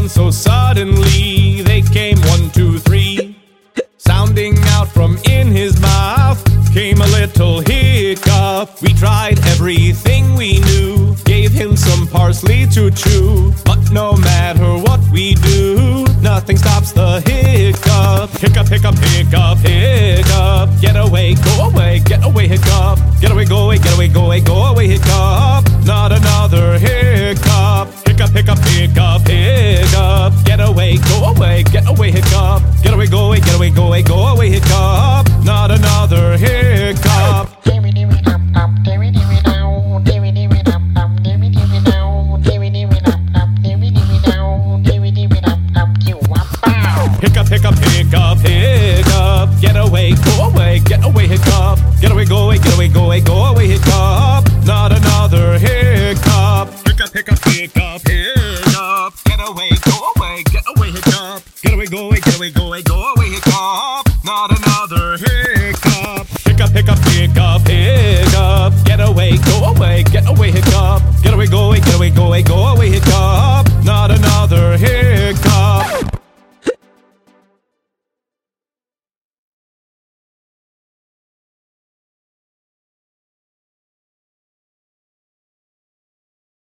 on so suddenly. They came one, two, three. Sounding out from in his mouth came a little hiccup. We tried everything we knew, gave him some parsley to chew. But no matter what we do, nothing stops the hiccup. Hiccup, hiccup, hiccup, hiccup. Get away, go away, get away, hiccup. Get away, go away, get away, go away, go away, hiccup. here we go, we go, away! hiccup. Not another hiccup. Hiccup, hiccup, hiccup, hiccup. Get away, go away, get away, hiccup. Get away, go away, get away, go away, go away, hiccup. Not another hiccup. Hiccup, hiccup, hiccup, hiccup.